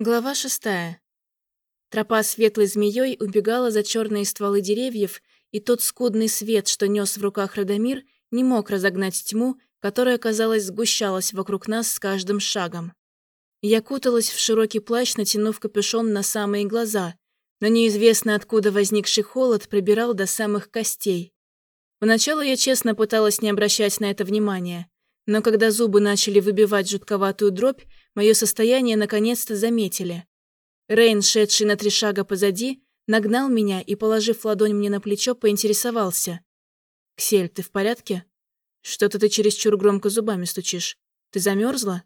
Глава шестая. Тропа светлой змеей убегала за черные стволы деревьев, и тот скудный свет, что нес в руках Радомир, не мог разогнать тьму, которая, казалось, сгущалась вокруг нас с каждым шагом. Я куталась в широкий плащ, натянув капюшон на самые глаза, но неизвестно откуда возникший холод пробирал до самых костей. Поначалу я честно пыталась не обращать на это внимания, но когда зубы начали выбивать жутковатую дробь, мое состояние наконец-то заметили. Рейн, шедший на три шага позади, нагнал меня и, положив ладонь мне на плечо, поинтересовался. «Ксель, ты в порядке? Что-то ты чересчур громко зубами стучишь. Ты замерзла?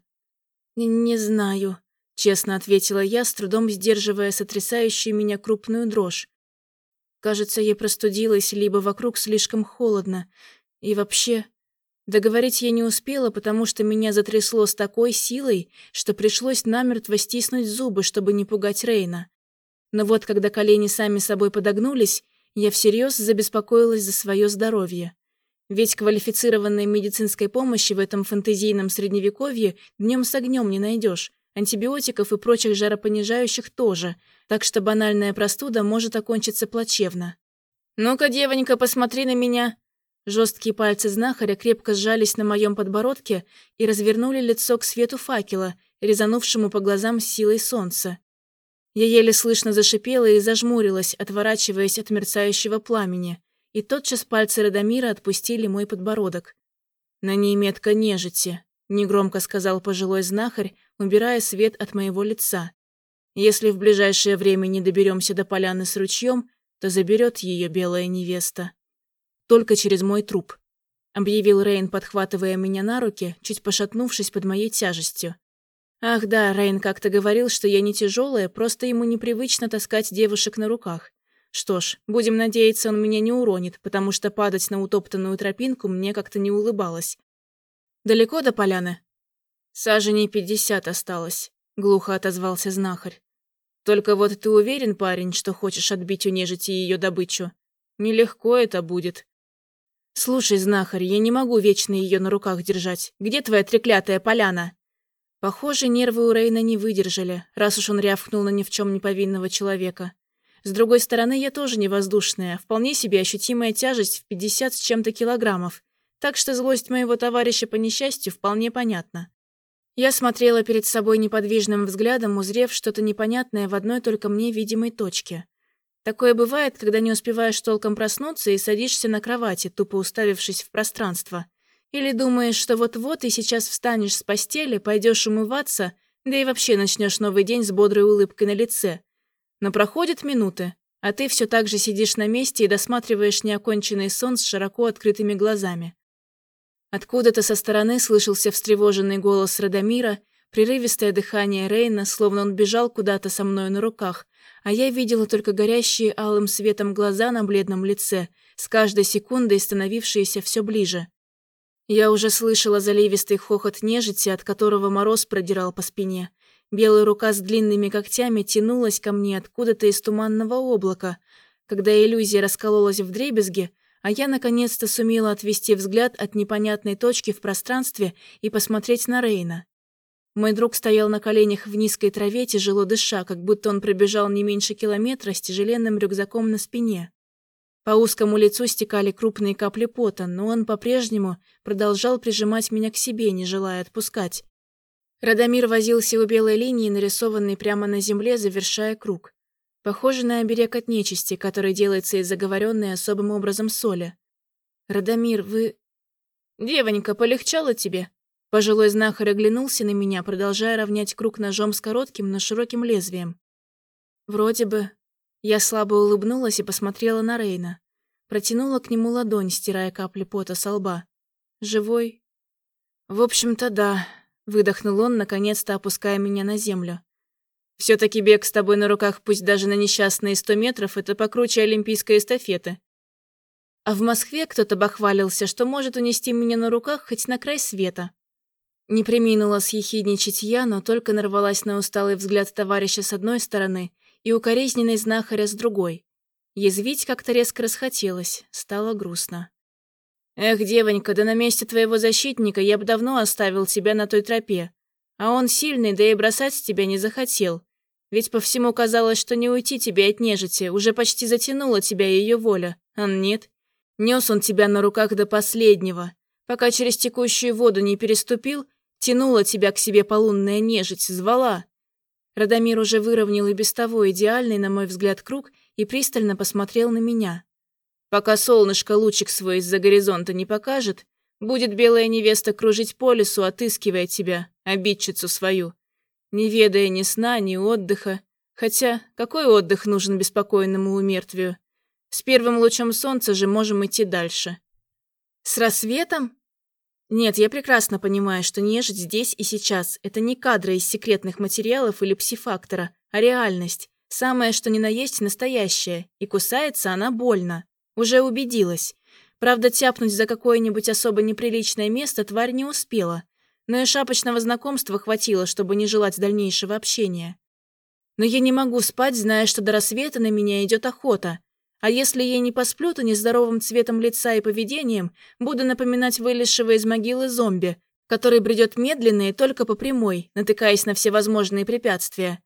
«Не знаю», — честно ответила я, с трудом сдерживая сотрясающую меня крупную дрожь. Кажется, я простудилась, либо вокруг слишком холодно. И вообще... Договорить я не успела, потому что меня затрясло с такой силой, что пришлось намертво стиснуть зубы, чтобы не пугать Рейна. Но вот когда колени сами собой подогнулись, я всерьез забеспокоилась за свое здоровье. Ведь квалифицированной медицинской помощи в этом фэнтезийном средневековье днем с огнем не найдешь, антибиотиков и прочих жаропонижающих тоже, так что банальная простуда может окончиться плачевно. «Ну-ка, девонька, посмотри на меня!» Жесткие пальцы знахаря крепко сжались на моем подбородке и развернули лицо к свету факела, резанувшему по глазам силой солнца. Я еле слышно зашипела и зажмурилась, отворачиваясь от мерцающего пламени, и тотчас пальцы Радомира отпустили мой подбородок. «На ней метка нежити», — негромко сказал пожилой знахарь, убирая свет от моего лица. «Если в ближайшее время не доберемся до поляны с ручьем, то заберет ее белая невеста» только через мой труп», — объявил Рейн, подхватывая меня на руки, чуть пошатнувшись под моей тяжестью. «Ах да, Рейн как-то говорил, что я не тяжелая, просто ему непривычно таскать девушек на руках. Что ж, будем надеяться, он меня не уронит, потому что падать на утоптанную тропинку мне как-то не улыбалось. Далеко до поляны?» «Саженей пятьдесят осталось», — глухо отозвался знахарь. «Только вот ты уверен, парень, что хочешь отбить у нежити ее добычу? Нелегко это будет. «Слушай, знахарь, я не могу вечно ее на руках держать. Где твоя треклятая поляна?» Похоже, нервы у Рейна не выдержали, раз уж он рявкнул на ни в чем не повинного человека. С другой стороны, я тоже не воздушная, вполне себе ощутимая тяжесть в 50 с чем-то килограммов, так что злость моего товарища по несчастью вполне понятна. Я смотрела перед собой неподвижным взглядом, узрев что-то непонятное в одной только мне видимой точке. Такое бывает, когда не успеваешь толком проснуться и садишься на кровати, тупо уставившись в пространство. Или думаешь, что вот-вот и сейчас встанешь с постели, пойдешь умываться, да и вообще начнешь новый день с бодрой улыбкой на лице. Но проходят минуты, а ты все так же сидишь на месте и досматриваешь неоконченный сон с широко открытыми глазами. Откуда-то со стороны слышался встревоженный голос Радомира, прерывистое дыхание Рейна, словно он бежал куда-то со мной на руках, а я видела только горящие алым светом глаза на бледном лице, с каждой секундой становившиеся все ближе. Я уже слышала заливистый хохот нежити, от которого мороз продирал по спине. Белая рука с длинными когтями тянулась ко мне откуда-то из туманного облака. Когда иллюзия раскололась в дребезги, а я наконец-то сумела отвести взгляд от непонятной точки в пространстве и посмотреть на Рейна. Мой друг стоял на коленях в низкой траве, тяжело дыша, как будто он пробежал не меньше километра с тяжеленным рюкзаком на спине. По узкому лицу стекали крупные капли пота, но он по-прежнему продолжал прижимать меня к себе, не желая отпускать. Радомир возился у белой линии, нарисованной прямо на земле, завершая круг. Похоже на оберег от нечисти, который делается из заговоренной особым образом соли. «Радомир, вы...» «Девонька, полегчало тебе?» Пожилой знахарь оглянулся на меня, продолжая равнять круг ножом с коротким, но широким лезвием. Вроде бы. Я слабо улыбнулась и посмотрела на Рейна. Протянула к нему ладонь, стирая капли пота со лба. «Живой?» «В общем-то, да», — выдохнул он, наконец-то опуская меня на землю. все таки бег с тобой на руках, пусть даже на несчастные сто метров, это покруче олимпийской эстафеты. А в Москве кто-то бахвалился, что может унести меня на руках хоть на край света. Не приминула съехидничать я, но только нарвалась на усталый взгляд товарища с одной стороны и укоризненный знахаря с другой. Язвить как-то резко расхотелось, стало грустно. «Эх, девонька, да на месте твоего защитника я бы давно оставил тебя на той тропе. А он сильный, да и бросать тебя не захотел. Ведь по всему казалось, что не уйти тебе от нежити, уже почти затянула тебя ее воля. А нет. Нес он тебя на руках до последнего. Пока через текущую воду не переступил, тянула тебя к себе полунная нежить, звала. Радомир уже выровнял и без того идеальный, на мой взгляд, круг и пристально посмотрел на меня. Пока солнышко лучик свой из-за горизонта не покажет, будет белая невеста кружить по лесу, отыскивая тебя, обидчицу свою не ведая ни сна, ни отдыха. Хотя, какой отдых нужен беспокойному умертвию? С первым лучом солнца же можем идти дальше. С рассветом? Нет, я прекрасно понимаю, что нежить здесь и сейчас – это не кадры из секретных материалов или псифактора, а реальность. Самое, что ни на есть, настоящее. И кусается она больно. Уже убедилась. Правда, тяпнуть за какое-нибудь особо неприличное место тварь не успела но и шапочного знакомства хватило, чтобы не желать дальнейшего общения. Но я не могу спать, зная, что до рассвета на меня идет охота. А если я не посплю, то нездоровым цветом лица и поведением буду напоминать вылезшего из могилы зомби, который бредет медленно и только по прямой, натыкаясь на всевозможные препятствия.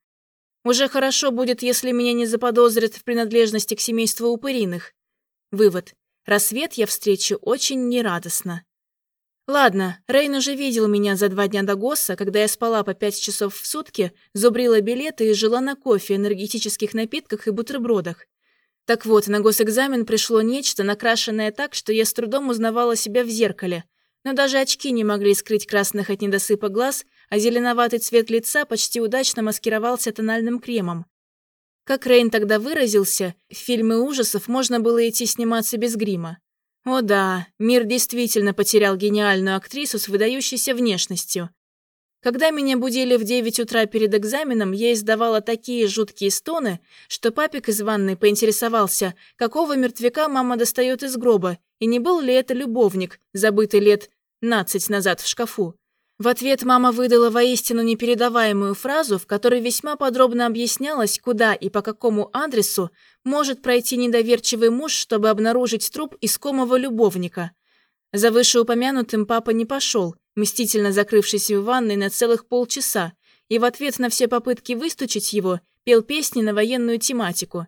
Уже хорошо будет, если меня не заподозрят в принадлежности к семейству упыриных. Вывод. Рассвет я встречу очень нерадостно. Ладно, Рейн уже видел меня за два дня до ГОСа, когда я спала по пять часов в сутки, зубрила билеты и жила на кофе, энергетических напитках и бутербродах. Так вот, на госэкзамен пришло нечто, накрашенное так, что я с трудом узнавала себя в зеркале. Но даже очки не могли скрыть красных от недосыпа глаз, а зеленоватый цвет лица почти удачно маскировался тональным кремом. Как Рейн тогда выразился, в фильмы ужасов можно было идти сниматься без грима. О да, мир действительно потерял гениальную актрису с выдающейся внешностью. Когда меня будили в 9 утра перед экзаменом, я издавала такие жуткие стоны, что папик из ванной поинтересовался, какого мертвяка мама достает из гроба, и не был ли это любовник, забытый лет 15 назад в шкафу. В ответ мама выдала воистину непередаваемую фразу, в которой весьма подробно объяснялось, куда и по какому адресу может пройти недоверчивый муж, чтобы обнаружить труп искомого любовника. За вышеупомянутым папа не пошел, мстительно закрывшись в ванной на целых полчаса, и в ответ на все попытки выстучить его пел песни на военную тематику.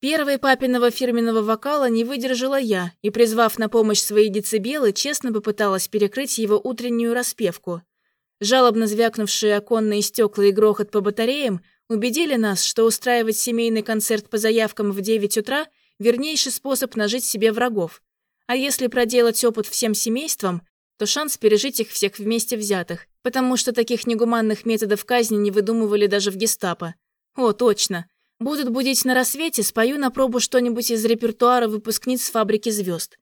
Первой папиного фирменного вокала не выдержала я и, призвав на помощь свои децибелы, честно попыталась перекрыть его утреннюю распевку. Жалобно звякнувшие оконные стекла и грохот по батареям убедили нас, что устраивать семейный концерт по заявкам в 9 утра – вернейший способ нажить себе врагов. А если проделать опыт всем семейством, то шанс пережить их всех вместе взятых, потому что таких негуманных методов казни не выдумывали даже в гестапо. О, точно. Будут будить на рассвете, спою на пробу что-нибудь из репертуара выпускниц фабрики звезд.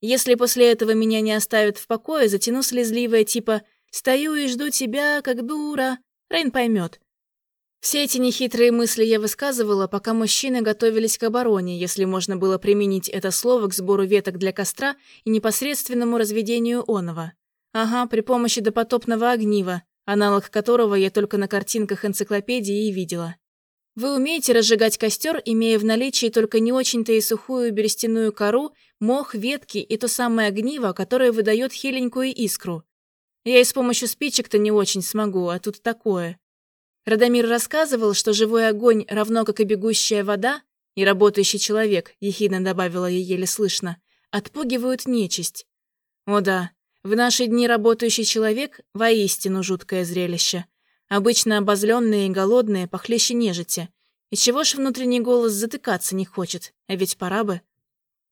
Если после этого меня не оставят в покое, затяну слезливое типа «Стою и жду тебя, как дура». Рейн поймет. Все эти нехитрые мысли я высказывала, пока мужчины готовились к обороне, если можно было применить это слово к сбору веток для костра и непосредственному разведению оного. Ага, при помощи допотопного огнива, аналог которого я только на картинках энциклопедии и видела. Вы умеете разжигать костер, имея в наличии только не очень-то и сухую берестяную кору, мох, ветки и то самое огниво, которое выдает хиленькую искру. Я и с помощью спичек-то не очень смогу, а тут такое. Радомир рассказывал, что живой огонь, равно как и бегущая вода, и работающий человек, ехидно добавила ей еле слышно, отпугивают нечисть. О да, в наши дни работающий человек – воистину жуткое зрелище. Обычно обозленные и голодные, похлеще нежити. И чего ж внутренний голос затыкаться не хочет, а ведь пора бы.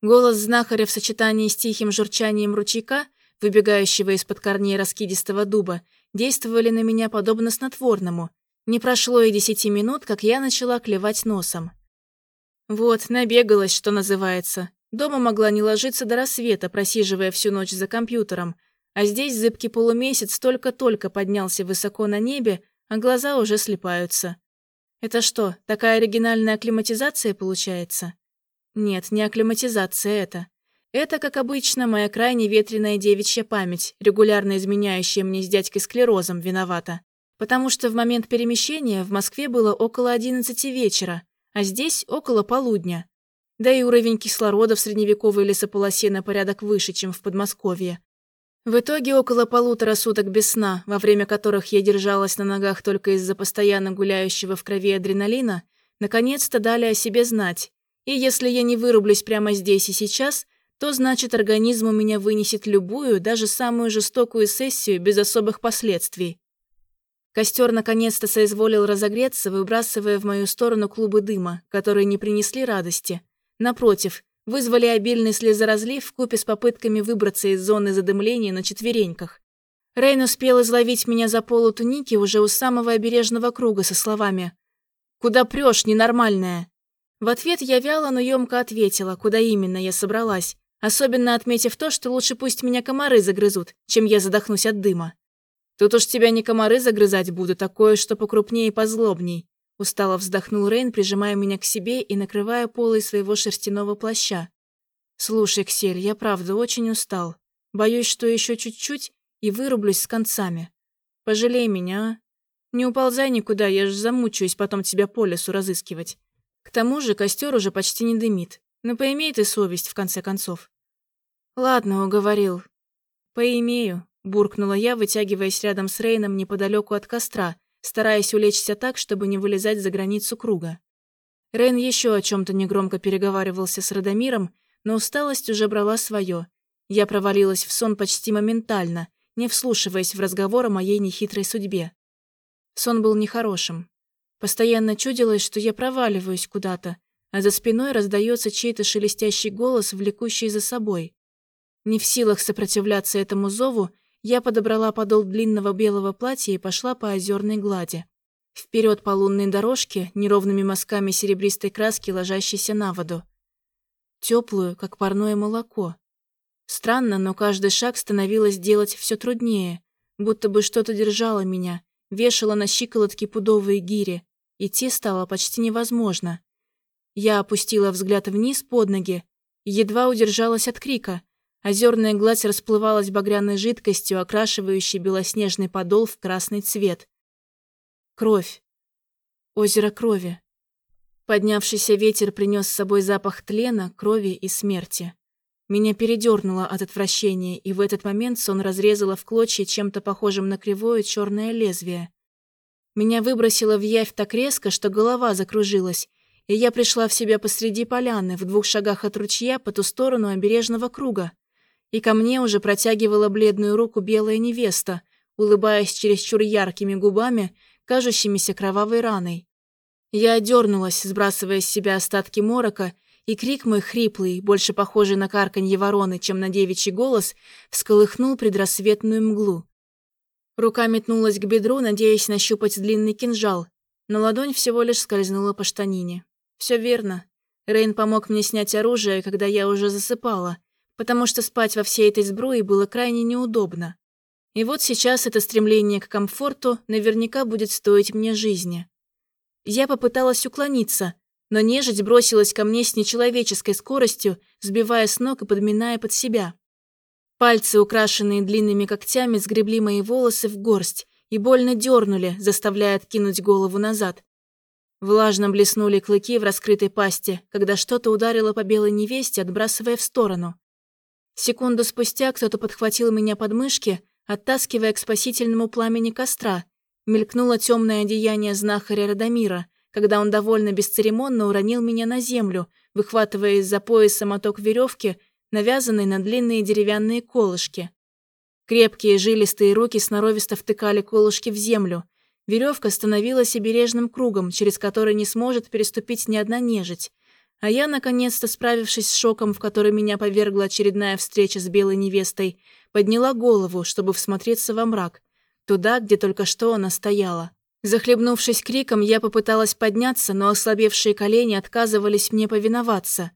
Голос знахаря в сочетании с тихим журчанием ручейка, выбегающего из-под корней раскидистого дуба, действовали на меня подобно снотворному. Не прошло и десяти минут, как я начала клевать носом. Вот, набегалась, что называется. Дома могла не ложиться до рассвета, просиживая всю ночь за компьютером, а здесь зыбкий полумесяц только-только поднялся высоко на небе, а глаза уже слепаются. Это что, такая оригинальная акклиматизация получается? Нет, не акклиматизация это. Это, как обычно, моя крайне ветреная девичья память, регулярно изменяющая мне с дядькой склерозом, виновата. Потому что в момент перемещения в Москве было около 11 вечера, а здесь около полудня. Да и уровень кислорода в средневековой лесополосе на порядок выше, чем в Подмосковье. В итоге около полутора суток без сна, во время которых я держалась на ногах только из-за постоянно гуляющего в крови адреналина, наконец-то дали о себе знать. И если я не вырублюсь прямо здесь и сейчас, то значит организм у меня вынесет любую, даже самую жестокую сессию без особых последствий. Костер наконец-то соизволил разогреться, выбрасывая в мою сторону клубы дыма, которые не принесли радости. Напротив, вызвали обильный слезоразлив в купе с попытками выбраться из зоны задымления на четвереньках. Рейн успел изловить меня за полу туники уже у самого обережного круга со словами «Куда прешь, ненормальная?» В ответ я вяло, но емко ответила, куда именно я собралась, особенно отметив то, что лучше пусть меня комары загрызут, чем я задохнусь от дыма. Тут уж тебя не комары загрызать будут, а кое-что покрупнее и позлобней. Устало вздохнул Рейн, прижимая меня к себе и накрывая полой своего шерстяного плаща. «Слушай, Ксель, я правда очень устал. Боюсь, что еще чуть-чуть и вырублюсь с концами. Пожалей меня, а? Не уползай никуда, я ж замучаюсь потом тебя по лесу разыскивать. К тому же костер уже почти не дымит. Ну поимей ты совесть, в конце концов». «Ладно, уговорил. Поимею», — буркнула я, вытягиваясь рядом с Рейном неподалеку от костра — стараясь улечься так, чтобы не вылезать за границу круга. Рейн еще о чем-то негромко переговаривался с Радомиром, но усталость уже брала свое. Я провалилась в сон почти моментально, не вслушиваясь в разговор о моей нехитрой судьбе. Сон был нехорошим. Постоянно чудилось, что я проваливаюсь куда-то, а за спиной раздается чей-то шелестящий голос, влекущий за собой. Не в силах сопротивляться этому зову, я подобрала подол длинного белого платья и пошла по озерной глади. Вперед по лунной дорожке, неровными мазками серебристой краски, ложащейся на воду. Теплую, как парное молоко. Странно, но каждый шаг становилось делать все труднее, будто бы что-то держало меня, вешало на щиколотки пудовые гири. Идти стало почти невозможно. Я опустила взгляд вниз под ноги едва удержалась от крика. Озерная гладь расплывалась багряной жидкостью, окрашивающей белоснежный подол в красный цвет. Кровь. Озеро крови. Поднявшийся ветер принес с собой запах тлена, крови и смерти. Меня передернуло от отвращения, и в этот момент сон разрезало в клочья чем-то похожим на кривое черное лезвие. Меня выбросило в явь так резко, что голова закружилась, и я пришла в себя посреди поляны, в двух шагах от ручья по ту сторону обережного круга и ко мне уже протягивала бледную руку белая невеста, улыбаясь чересчур яркими губами, кажущимися кровавой раной. Я одернулась, сбрасывая с себя остатки морока, и крик мой хриплый, больше похожий на карканье вороны, чем на девичий голос, всколыхнул предрассветную мглу. Рука метнулась к бедру, надеясь нащупать длинный кинжал, но ладонь всего лишь скользнула по штанине. Все верно. Рейн помог мне снять оружие, когда я уже засыпала, потому что спать во всей этой сбруе было крайне неудобно. И вот сейчас это стремление к комфорту наверняка будет стоить мне жизни. Я попыталась уклониться, но нежить бросилась ко мне с нечеловеческой скоростью, сбивая с ног и подминая под себя. Пальцы, украшенные длинными когтями, сгребли мои волосы в горсть и больно дернули, заставляя откинуть голову назад. Влажно блеснули клыки в раскрытой пасти, когда что-то ударило по белой невесте, отбрасывая в сторону. Секунду спустя кто-то подхватил меня под мышки, оттаскивая к спасительному пламени костра. Мелькнуло темное одеяние знахаря Радомира, когда он довольно бесцеремонно уронил меня на землю, выхватывая из-за пояса моток веревки, навязанный на длинные деревянные колышки. Крепкие жилистые руки сноровисто втыкали колышки в землю. Веревка становилась обережным кругом, через который не сможет переступить ни одна нежить. А я, наконец-то справившись с шоком, в который меня повергла очередная встреча с белой невестой, подняла голову, чтобы всмотреться во мрак, туда, где только что она стояла. Захлебнувшись криком, я попыталась подняться, но ослабевшие колени отказывались мне повиноваться,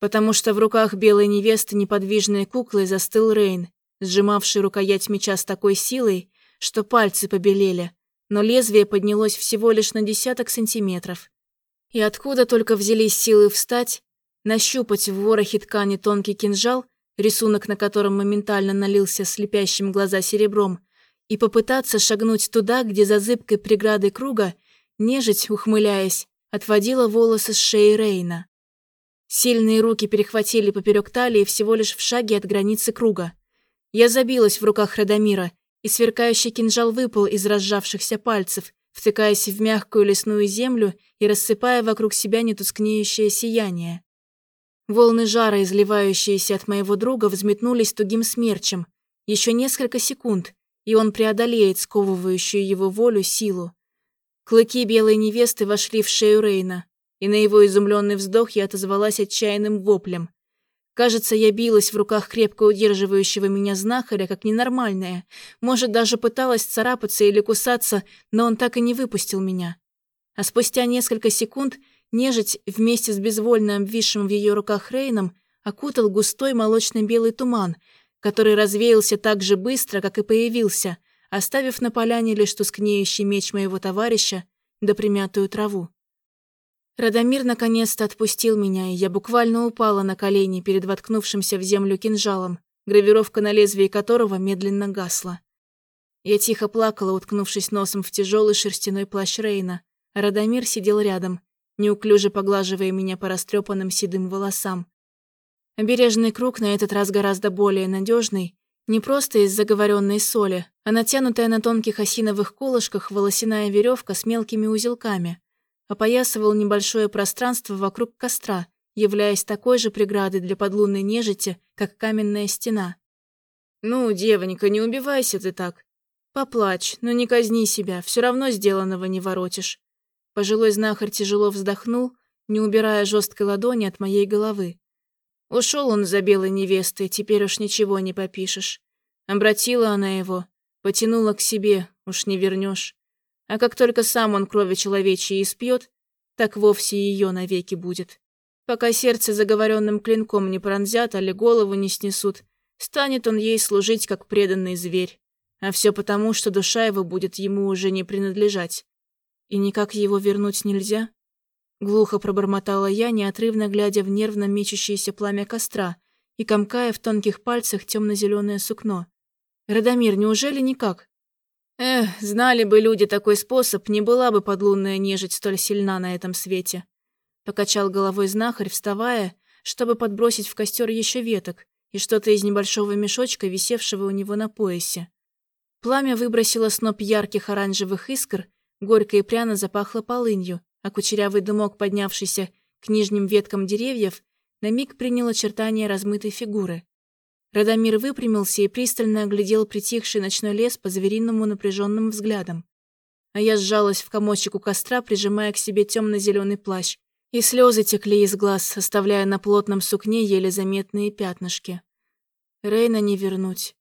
потому что в руках белой невесты неподвижной куклой застыл Рейн, сжимавший рукоять меча с такой силой, что пальцы побелели, но лезвие поднялось всего лишь на десяток сантиметров. И откуда только взялись силы встать, нащупать в ворохе ткани тонкий кинжал, рисунок на котором моментально налился слепящим глаза серебром, и попытаться шагнуть туда, где за зыбкой преградой круга, нежить, ухмыляясь, отводила волосы с шеи Рейна. Сильные руки перехватили поперек талии всего лишь в шаге от границы круга. Я забилась в руках Радомира, и сверкающий кинжал выпал из разжавшихся пальцев, втыкаясь в мягкую лесную землю и рассыпая вокруг себя нетускнеющее сияние. Волны жара, изливающиеся от моего друга, взметнулись тугим смерчем. Еще несколько секунд, и он преодолеет сковывающую его волю силу. Клыки белой невесты вошли в шею Рейна, и на его изумленный вздох я отозвалась отчаянным воплем. Кажется, я билась в руках крепко удерживающего меня знахаря, как ненормальная. Может, даже пыталась царапаться или кусаться, но он так и не выпустил меня. А спустя несколько секунд нежить вместе с безвольно обвисшим в ее руках Рейном окутал густой молочно-белый туман, который развеялся так же быстро, как и появился, оставив на поляне лишь тускнеющий меч моего товарища да примятую траву. Радомир наконец-то отпустил меня, и я буквально упала на колени перед воткнувшимся в землю кинжалом, гравировка на лезвии которого медленно гасла. Я тихо плакала, уткнувшись носом в тяжелый шерстяной плащ Рейна, а Радомир сидел рядом, неуклюже поглаживая меня по растрепанным седым волосам. Обережный круг на этот раз гораздо более надежный, не просто из заговоренной соли, а натянутая на тонких осиновых колышках волосяная веревка с мелкими узелками, опоясывал небольшое пространство вокруг костра, являясь такой же преградой для подлунной нежити, как каменная стена. «Ну, девонька, не убивайся ты так. Поплачь, но не казни себя, все равно сделанного не воротишь». Пожилой знахарь тяжело вздохнул, не убирая жесткой ладони от моей головы. Ушел он за белой невестой, теперь уж ничего не попишешь. Обратила она его, потянула к себе, уж не вернешь. А как только сам он крови человечьей испьет, так вовсе ее навеки будет. Пока сердце заговоренным клинком не пронзят, али голову не снесут, станет он ей служить, как преданный зверь. А все потому, что душа его будет ему уже не принадлежать. И никак его вернуть нельзя? Глухо пробормотала я, неотрывно глядя в нервно мечущееся пламя костра и комкая в тонких пальцах темно-зеленое сукно. «Радомир, неужели никак?» Эх, знали бы люди такой способ, не была бы подлунная нежить столь сильна на этом свете. Покачал головой знахарь, вставая, чтобы подбросить в костер еще веток и что-то из небольшого мешочка, висевшего у него на поясе. Пламя выбросило сноп ярких оранжевых искр, горько и пряно запахло полынью, а кучерявый дымок, поднявшийся к нижним веткам деревьев, на миг принял очертания размытой фигуры. Радомир выпрямился и пристально оглядел притихший ночной лес по звериному напряженным взглядом. А я сжалась в комочек у костра, прижимая к себе темно-зеленый плащ, и слезы текли из глаз, оставляя на плотном сукне еле заметные пятнышки. Рейна не вернуть.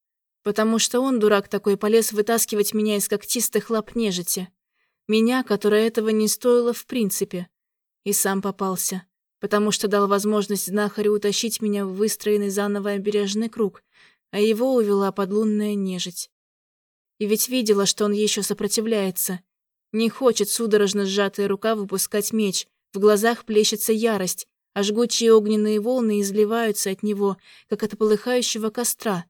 Потому что он, дурак такой, полез вытаскивать меня из когтистых лап нежити. Меня, которая этого не стоила в принципе. И сам попался потому что дал возможность знахарю утащить меня в выстроенный заново обережный круг, а его увела подлунная нежить. И ведь видела, что он еще сопротивляется. Не хочет судорожно сжатая рука выпускать меч, в глазах плещется ярость, а жгучие огненные волны изливаются от него, как от полыхающего костра.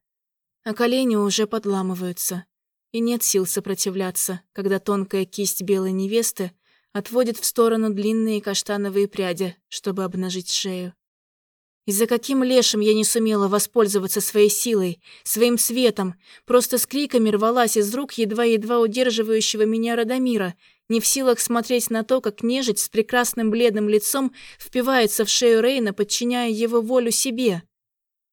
А колени уже подламываются. И нет сил сопротивляться, когда тонкая кисть белой невесты отводит в сторону длинные каштановые пряди, чтобы обнажить шею. И за каким лешим я не сумела воспользоваться своей силой, своим светом, просто с криками рвалась из рук едва-едва удерживающего меня Радомира, не в силах смотреть на то, как нежить с прекрасным бледным лицом впивается в шею Рейна, подчиняя его волю себе.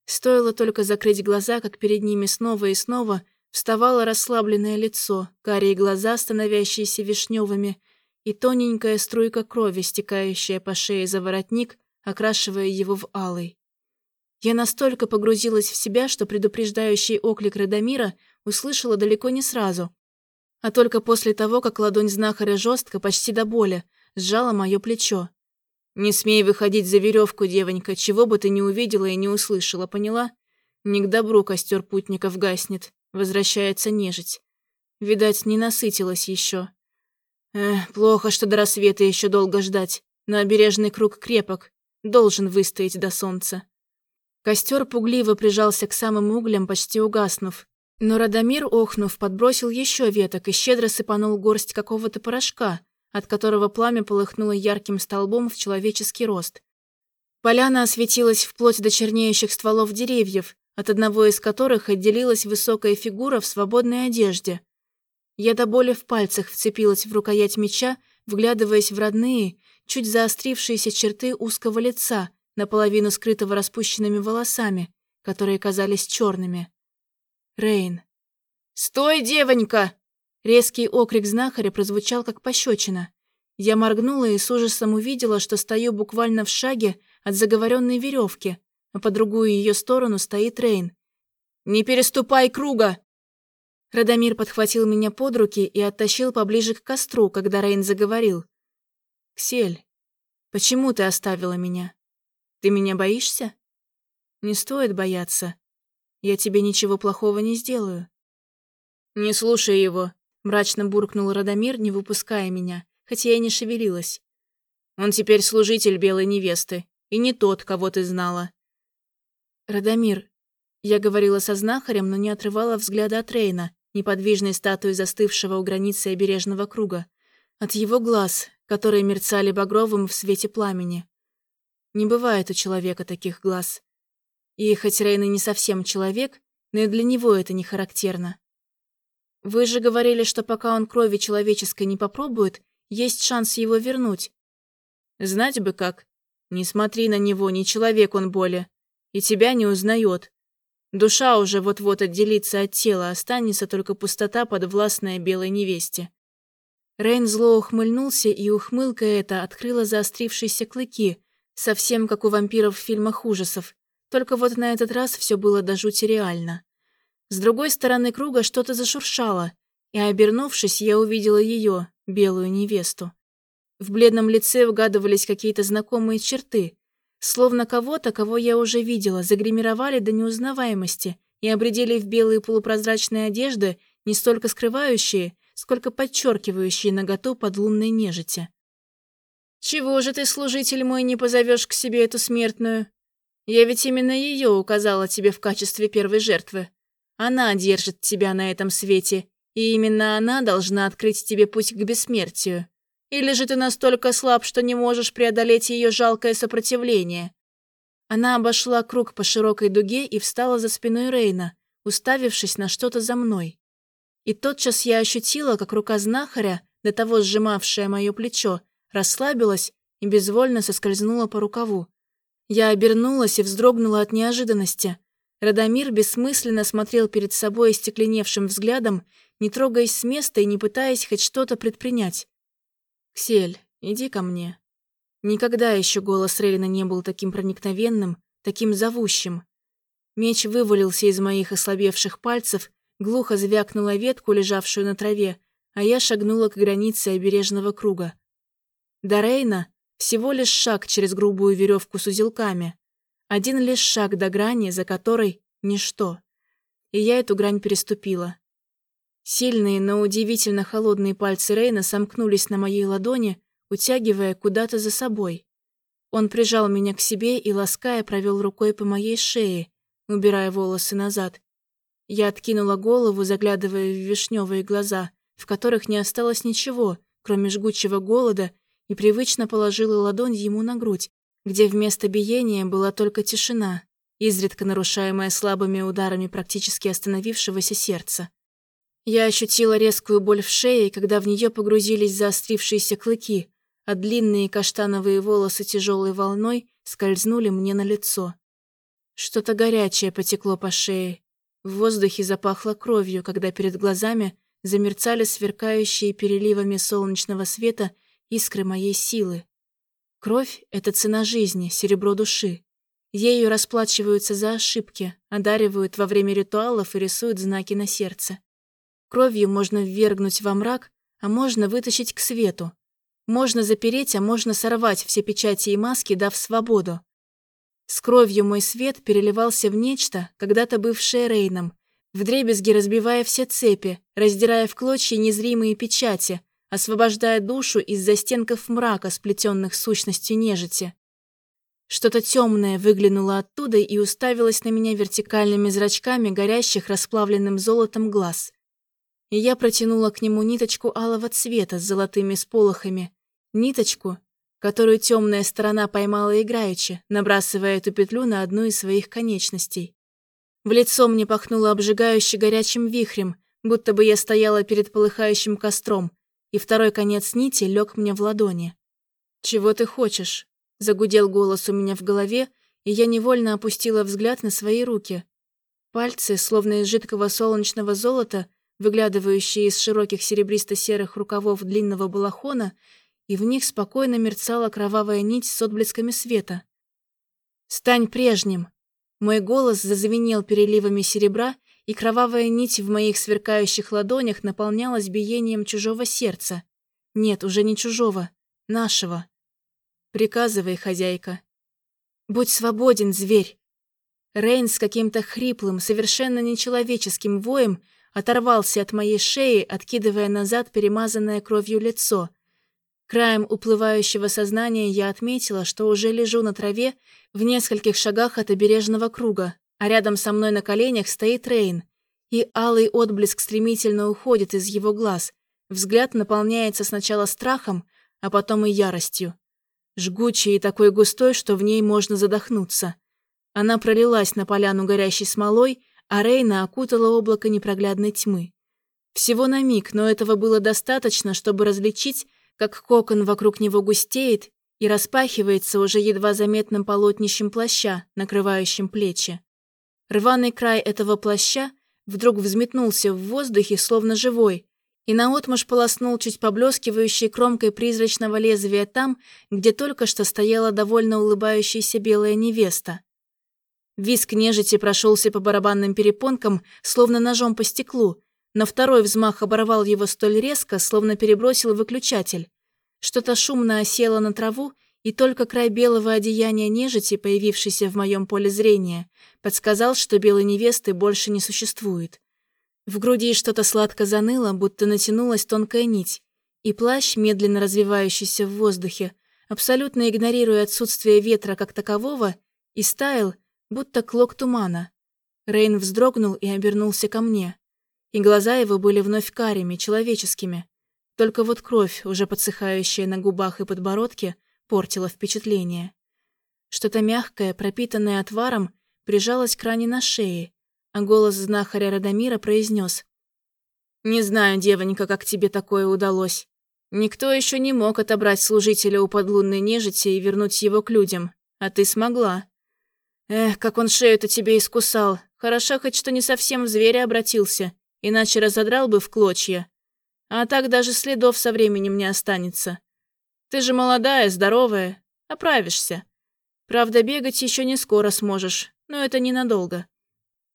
Стоило только закрыть глаза, как перед ними снова и снова вставало расслабленное лицо, карие глаза, становящиеся вишневыми, и тоненькая струйка крови, стекающая по шее за воротник, окрашивая его в алый. Я настолько погрузилась в себя, что предупреждающий оклик Радомира услышала далеко не сразу, а только после того, как ладонь знахаря жестко, почти до боли, сжала мое плечо. «Не смей выходить за веревку, девонька, чего бы ты не увидела и не услышала, поняла? Не к добру костер путников гаснет, возвращается нежить. Видать, не насытилась еще. Эх, плохо, что до рассвета еще долго ждать. Но обережный круг крепок, должен выстоять до солнца. Костер пугливо прижался к самым углям, почти угаснув. Но Радомир, охнув, подбросил еще веток и щедро сыпанул горсть какого-то порошка, от которого пламя полыхнуло ярким столбом в человеческий рост. Поляна осветилась вплоть до чернеющих стволов деревьев, от одного из которых отделилась высокая фигура в свободной одежде. Я до боли в пальцах вцепилась в рукоять меча, вглядываясь в родные, чуть заострившиеся черты узкого лица, наполовину скрытого распущенными волосами, которые казались черными. Рейн. «Стой, девонька!» Резкий окрик знахаря прозвучал как пощечина. Я моргнула и с ужасом увидела, что стою буквально в шаге от заговоренной веревки, а по другую ее сторону стоит Рейн. «Не переступай круга!» Радомир подхватил меня под руки и оттащил поближе к костру, когда Рейн заговорил. «Ксель, почему ты оставила меня? Ты меня боишься?» «Не стоит бояться. Я тебе ничего плохого не сделаю». «Не слушай его», — мрачно буркнул Радомир, не выпуская меня, хотя я не шевелилась. «Он теперь служитель белой невесты, и не тот, кого ты знала». «Радомир», — я говорила со знахарем, но не отрывала взгляда от Рейна, неподвижной статуи застывшего у границы обережного круга, от его глаз, которые мерцали багровым в свете пламени. Не бывает у человека таких глаз. И хоть Рейн и не совсем человек, но и для него это не характерно. Вы же говорили, что пока он крови человеческой не попробует, есть шанс его вернуть. Знать бы как. Не смотри на него, не человек он более. И тебя не узнает. Душа уже вот-вот отделится от тела, останется только пустота подвластная белой невесте. Рейн зло ухмыльнулся, и ухмылка эта открыла заострившиеся клыки, совсем как у вампиров в фильмах ужасов. Только вот на этот раз все было до жути реально. С другой стороны круга что-то зашуршало, и, обернувшись, я увидела ее, белую невесту. В бледном лице угадывались какие-то знакомые черты, Словно кого-то, кого я уже видела, загримировали до неузнаваемости и обредили в белые полупрозрачные одежды, не столько скрывающие, сколько подчеркивающие наготу подлунной нежити. «Чего же ты, служитель мой, не позовешь к себе эту смертную? Я ведь именно ее указала тебе в качестве первой жертвы. Она держит тебя на этом свете, и именно она должна открыть тебе путь к бессмертию. Или же ты настолько слаб, что не можешь преодолеть ее жалкое сопротивление?» Она обошла круг по широкой дуге и встала за спиной Рейна, уставившись на что-то за мной. И тотчас я ощутила, как рука знахаря, до того сжимавшая мое плечо, расслабилась и безвольно соскользнула по рукаву. Я обернулась и вздрогнула от неожиданности. Радомир бессмысленно смотрел перед собой стекленевшим взглядом, не трогаясь с места и не пытаясь хоть что-то предпринять. «Ксель, иди ко мне». Никогда еще голос Рейна не был таким проникновенным, таким зовущим. Меч вывалился из моих ослабевших пальцев, глухо звякнула ветку, лежавшую на траве, а я шагнула к границе обережного круга. До Рейна всего лишь шаг через грубую веревку с узелками. Один лишь шаг до грани, за которой — ничто. И я эту грань переступила. Сильные, но удивительно холодные пальцы Рейна сомкнулись на моей ладони, утягивая куда-то за собой. Он прижал меня к себе и, лаская, провел рукой по моей шее, убирая волосы назад. Я откинула голову, заглядывая в вишневые глаза, в которых не осталось ничего, кроме жгучего голода, и привычно положила ладонь ему на грудь, где вместо биения была только тишина, изредка нарушаемая слабыми ударами практически остановившегося сердца. Я ощутила резкую боль в шее, когда в нее погрузились заострившиеся клыки, а длинные каштановые волосы тяжелой волной скользнули мне на лицо. Что-то горячее потекло по шее. В воздухе запахло кровью, когда перед глазами замерцали сверкающие переливами солнечного света искры моей силы. Кровь — это цена жизни, серебро души. Ею расплачиваются за ошибки, одаривают во время ритуалов и рисуют знаки на сердце. Кровью можно ввергнуть во мрак, а можно вытащить к свету. Можно запереть, а можно сорвать все печати и маски, дав свободу. С кровью мой свет переливался в нечто, когда-то бывшее Рейном, вдребезги разбивая все цепи, раздирая в клочья незримые печати, освобождая душу из застенков мрака, сплетенных сущностью нежити. Что-то темное выглянуло оттуда и уставилось на меня вертикальными зрачками горящих расплавленным золотом глаз и я протянула к нему ниточку алого цвета с золотыми сполохами. Ниточку, которую темная сторона поймала играючи, набрасывая эту петлю на одну из своих конечностей. В лицо мне пахнуло обжигающе горячим вихрем, будто бы я стояла перед полыхающим костром, и второй конец нити лег мне в ладони. «Чего ты хочешь?» – загудел голос у меня в голове, и я невольно опустила взгляд на свои руки. Пальцы, словно из жидкого солнечного золота, выглядывающие из широких серебристо-серых рукавов длинного балахона, и в них спокойно мерцала кровавая нить с отблесками света. «Стань прежним!» Мой голос зазвенел переливами серебра, и кровавая нить в моих сверкающих ладонях наполнялась биением чужого сердца. Нет, уже не чужого, нашего. Приказывай, хозяйка. Будь свободен, зверь. Рейн с каким-то хриплым, совершенно нечеловеческим воем оторвался от моей шеи, откидывая назад перемазанное кровью лицо — Краем уплывающего сознания я отметила, что уже лежу на траве в нескольких шагах от обережного круга, а рядом со мной на коленях стоит Рейн, и алый отблеск стремительно уходит из его глаз. Взгляд наполняется сначала страхом, а потом и яростью. Жгучий и такой густой, что в ней можно задохнуться. Она пролилась на поляну горящей смолой, а Рейна окутала облако непроглядной тьмы. Всего на миг, но этого было достаточно, чтобы различить, как кокон вокруг него густеет и распахивается уже едва заметным полотнищем плаща, накрывающим плечи. Рваный край этого плаща вдруг взметнулся в воздухе, словно живой, и наотмашь полоснул чуть поблескивающей кромкой призрачного лезвия там, где только что стояла довольно улыбающаяся белая невеста. Виск нежити прошелся по барабанным перепонкам, словно ножом по стеклу, но второй взмах оборвал его столь резко, словно перебросил выключатель. Что-то шумно осело на траву, и только край белого одеяния нежити, появившийся в моем поле зрения, подсказал, что белой невесты больше не существует. В груди что-то сладко заныло, будто натянулась тонкая нить, и плащ, медленно развивающийся в воздухе, абсолютно игнорируя отсутствие ветра как такового, и стаял, будто клок тумана. Рейн вздрогнул и обернулся ко мне и глаза его были вновь карими, человеческими. Только вот кровь, уже подсыхающая на губах и подбородке, портила впечатление. Что-то мягкое, пропитанное отваром, прижалось к ране на шее, а голос знахаря Радомира произнес: «Не знаю, девонька, как тебе такое удалось. Никто еще не мог отобрать служителя у подлунной нежити и вернуть его к людям, а ты смогла. Эх, как он шею-то тебе искусал. Хорошо хоть, что не совсем в зверя обратился иначе разодрал бы в клочья. А так даже следов со временем не останется. Ты же молодая, здоровая, оправишься. Правда, бегать еще не скоро сможешь, но это ненадолго.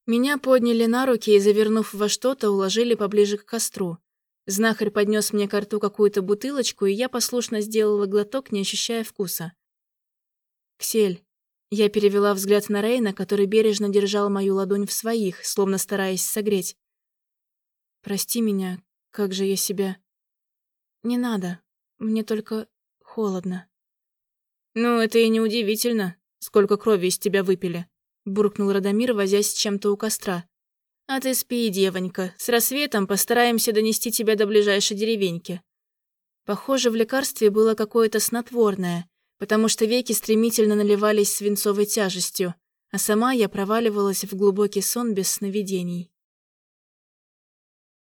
Меня подняли на руки и, завернув во что-то, уложили поближе к костру. Знахарь поднес мне к рту какую-то бутылочку, и я послушно сделала глоток, не ощущая вкуса. «Ксель». Я перевела взгляд на Рейна, который бережно держал мою ладонь в своих, словно стараясь согреть. Прости меня, как же я себя... Не надо, мне только холодно. Ну, это и не удивительно, сколько крови из тебя выпили, буркнул Радомир, возясь чем-то у костра. А ты спи, девонька, с рассветом постараемся донести тебя до ближайшей деревеньки. Похоже, в лекарстве было какое-то снотворное, потому что веки стремительно наливались свинцовой тяжестью, а сама я проваливалась в глубокий сон без сновидений.